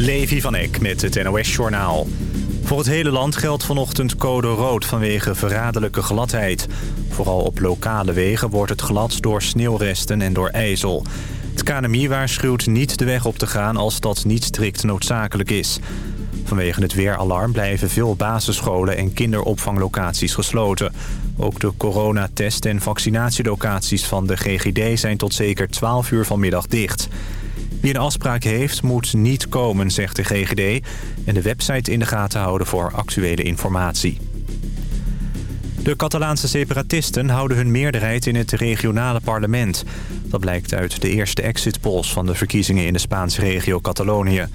Levi van Eck met het NOS-journaal. Voor het hele land geldt vanochtend code rood vanwege verraderlijke gladheid. Vooral op lokale wegen wordt het glad door sneeuwresten en door ijzel. Het KNMI waarschuwt niet de weg op te gaan als dat niet strikt noodzakelijk is. Vanwege het weeralarm blijven veel basisscholen en kinderopvanglocaties gesloten. Ook de coronatest- en vaccinatielocaties van de GGD zijn tot zeker 12 uur vanmiddag dicht. Wie een afspraak heeft, moet niet komen, zegt de GGD... en de website in de gaten houden voor actuele informatie. De Catalaanse separatisten houden hun meerderheid in het regionale parlement. Dat blijkt uit de eerste exit polls van de verkiezingen in de Spaanse regio Catalonië.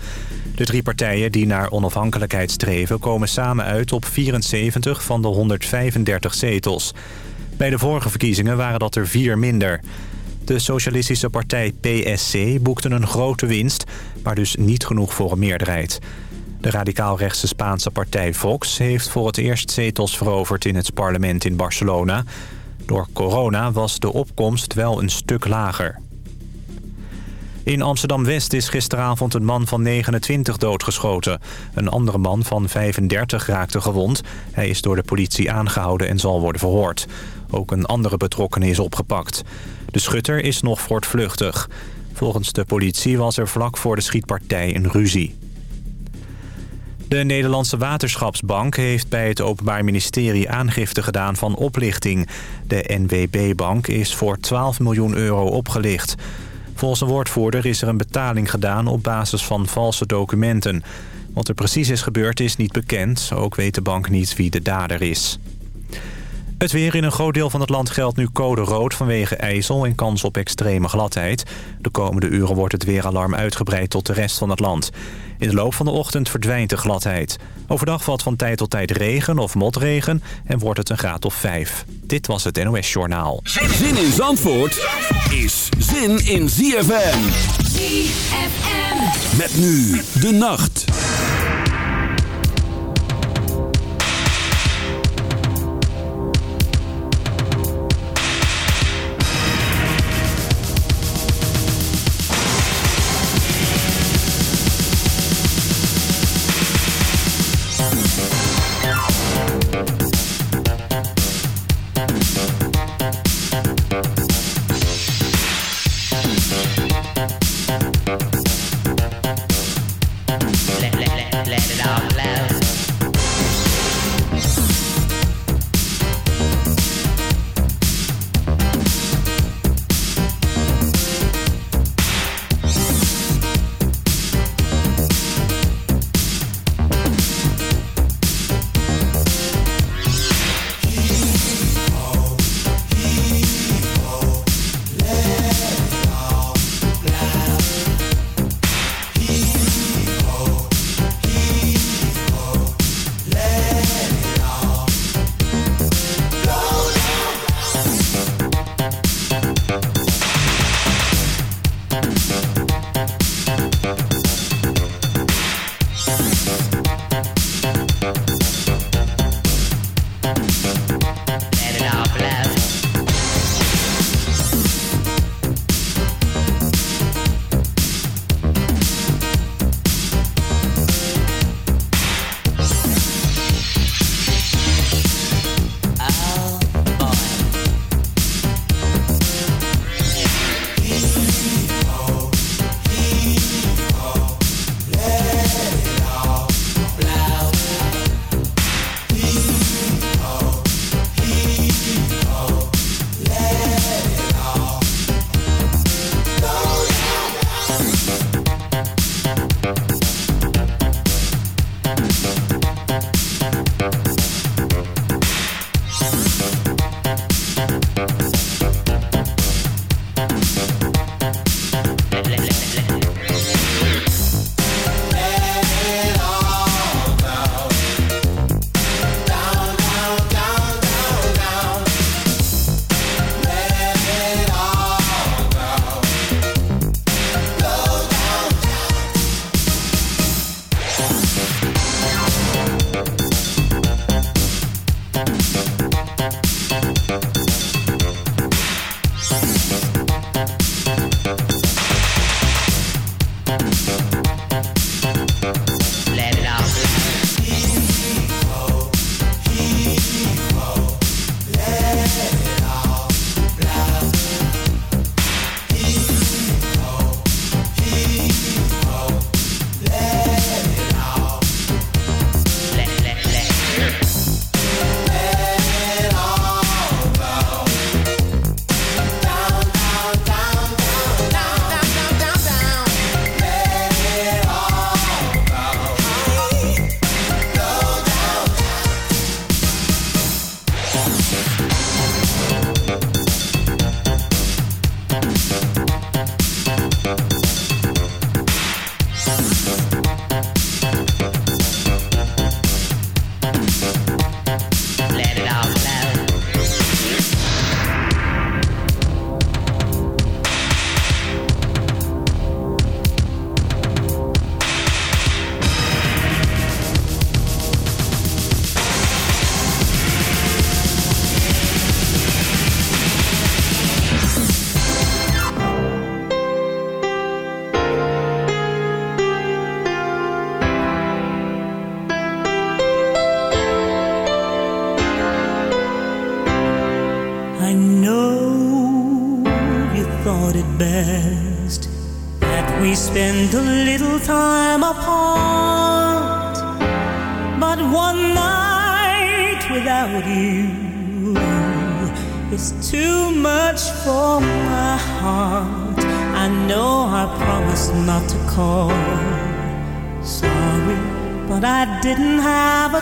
De drie partijen die naar onafhankelijkheid streven... komen samen uit op 74 van de 135 zetels. Bij de vorige verkiezingen waren dat er vier minder... De socialistische partij PSC boekte een grote winst, maar dus niet genoeg voor een meerderheid. De radicaal-rechtse Spaanse partij Vox heeft voor het eerst zetels veroverd in het parlement in Barcelona. Door corona was de opkomst wel een stuk lager. In Amsterdam-West is gisteravond een man van 29 doodgeschoten. Een andere man van 35 raakte gewond. Hij is door de politie aangehouden en zal worden verhoord. Ook een andere betrokkenen is opgepakt. De schutter is nog voortvluchtig. Volgens de politie was er vlak voor de schietpartij een ruzie. De Nederlandse Waterschapsbank heeft bij het Openbaar Ministerie aangifte gedaan van oplichting. De NWB-bank is voor 12 miljoen euro opgelicht. Volgens een woordvoerder is er een betaling gedaan op basis van valse documenten. Wat er precies is gebeurd is niet bekend. Ook weet de bank niet wie de dader is. Het weer in een groot deel van het land geldt nu code rood vanwege ijzel en kans op extreme gladheid. De komende uren wordt het weeralarm uitgebreid tot de rest van het land. In de loop van de ochtend verdwijnt de gladheid. Overdag valt van tijd tot tijd regen of motregen en wordt het een graad of 5. Dit was het NOS Journaal. Zin in Zandvoort is zin in ZFM. ZFM. Met nu de nacht.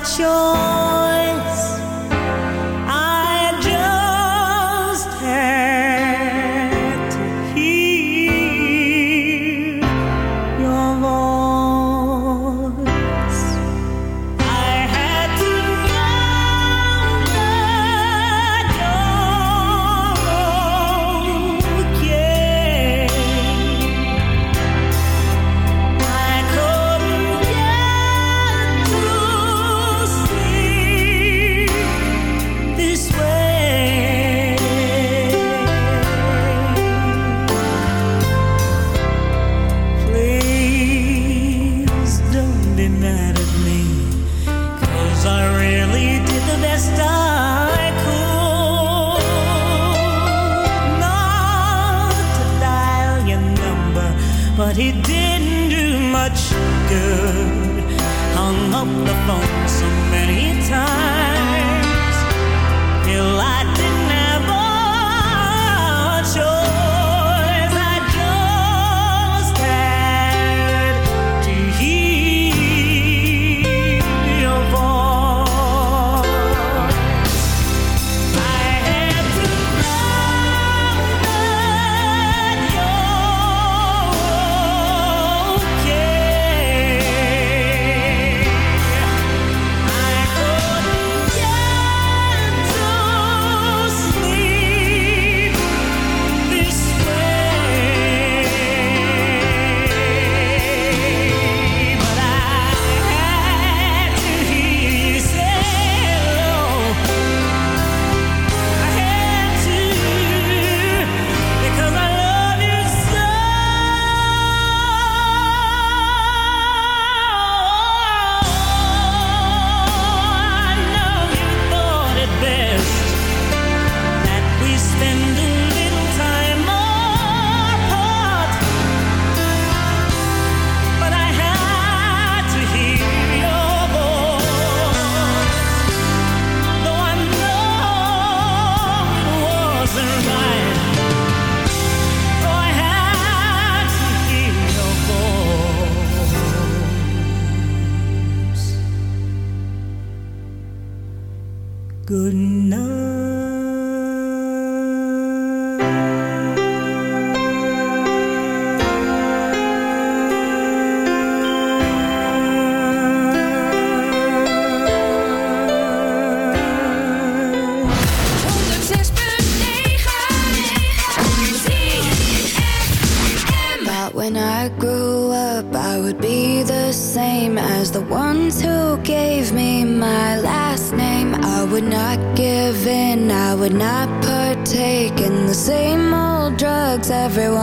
秋。Everyone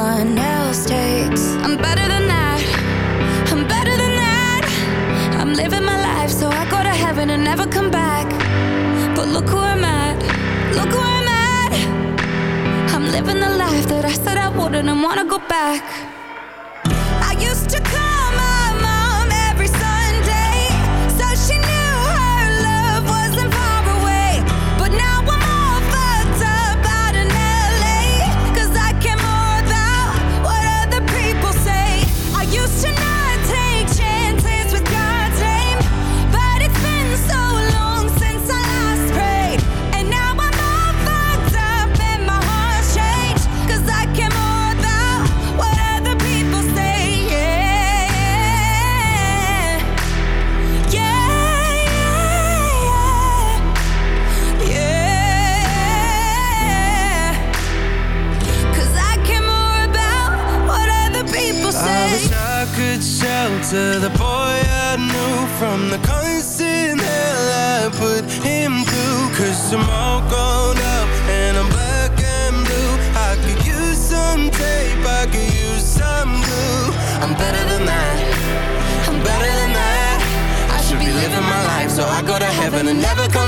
I to and never come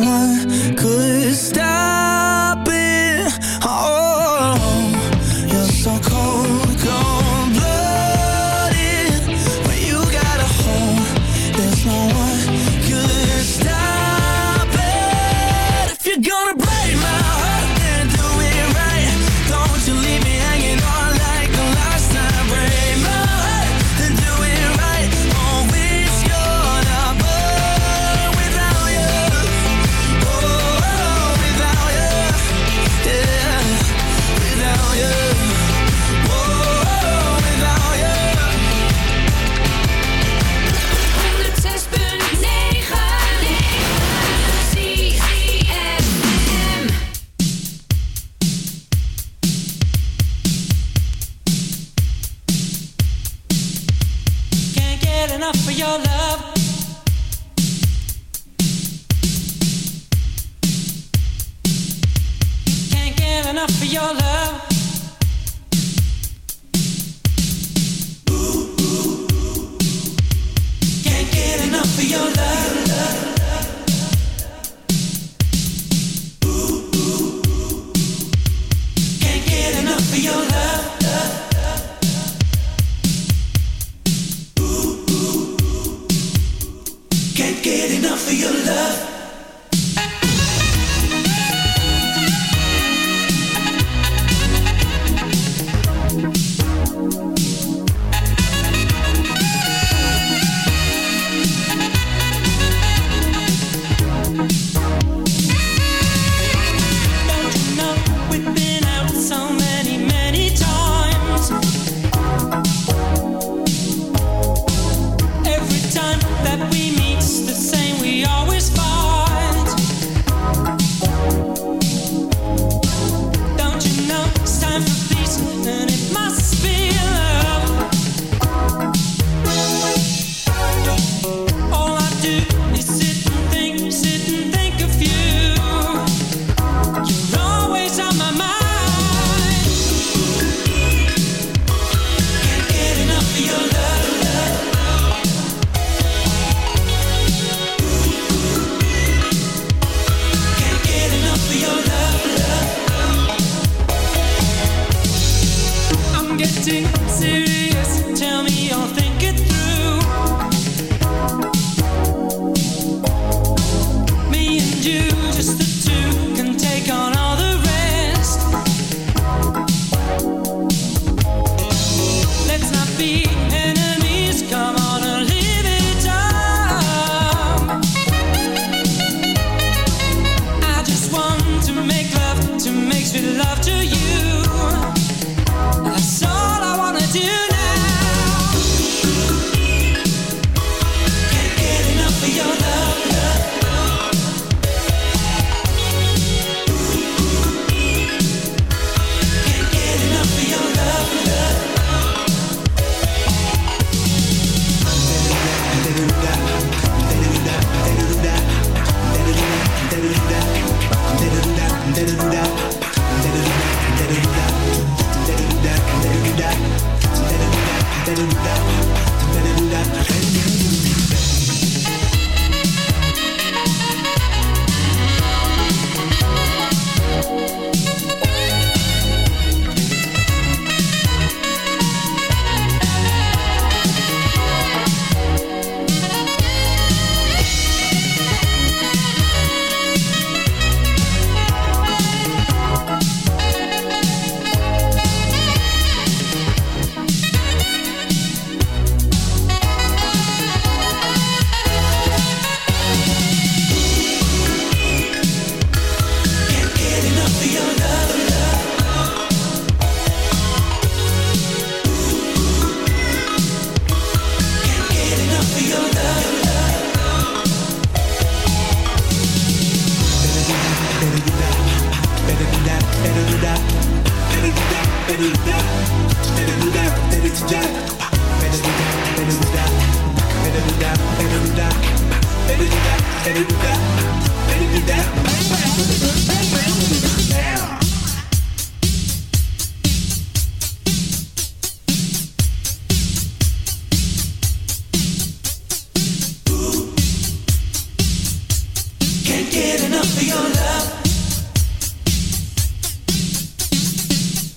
Can't get, enough of your love.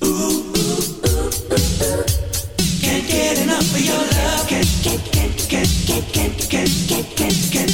Ooh ooh ooh. Can't get, enough of your love. Can't can't can't can't can't can't can't can't.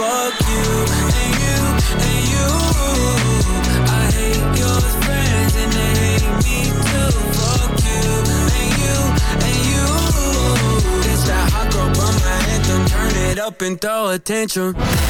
Fuck you and you and you. I hate your friends and they hate me too. Fuck you and you and you. It's that hot girl bummer anthem. Turn it up and throw attention. tantrum.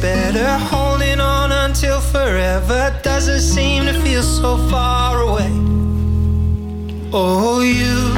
better. Holding on until forever doesn't seem to feel so far away. Oh, you,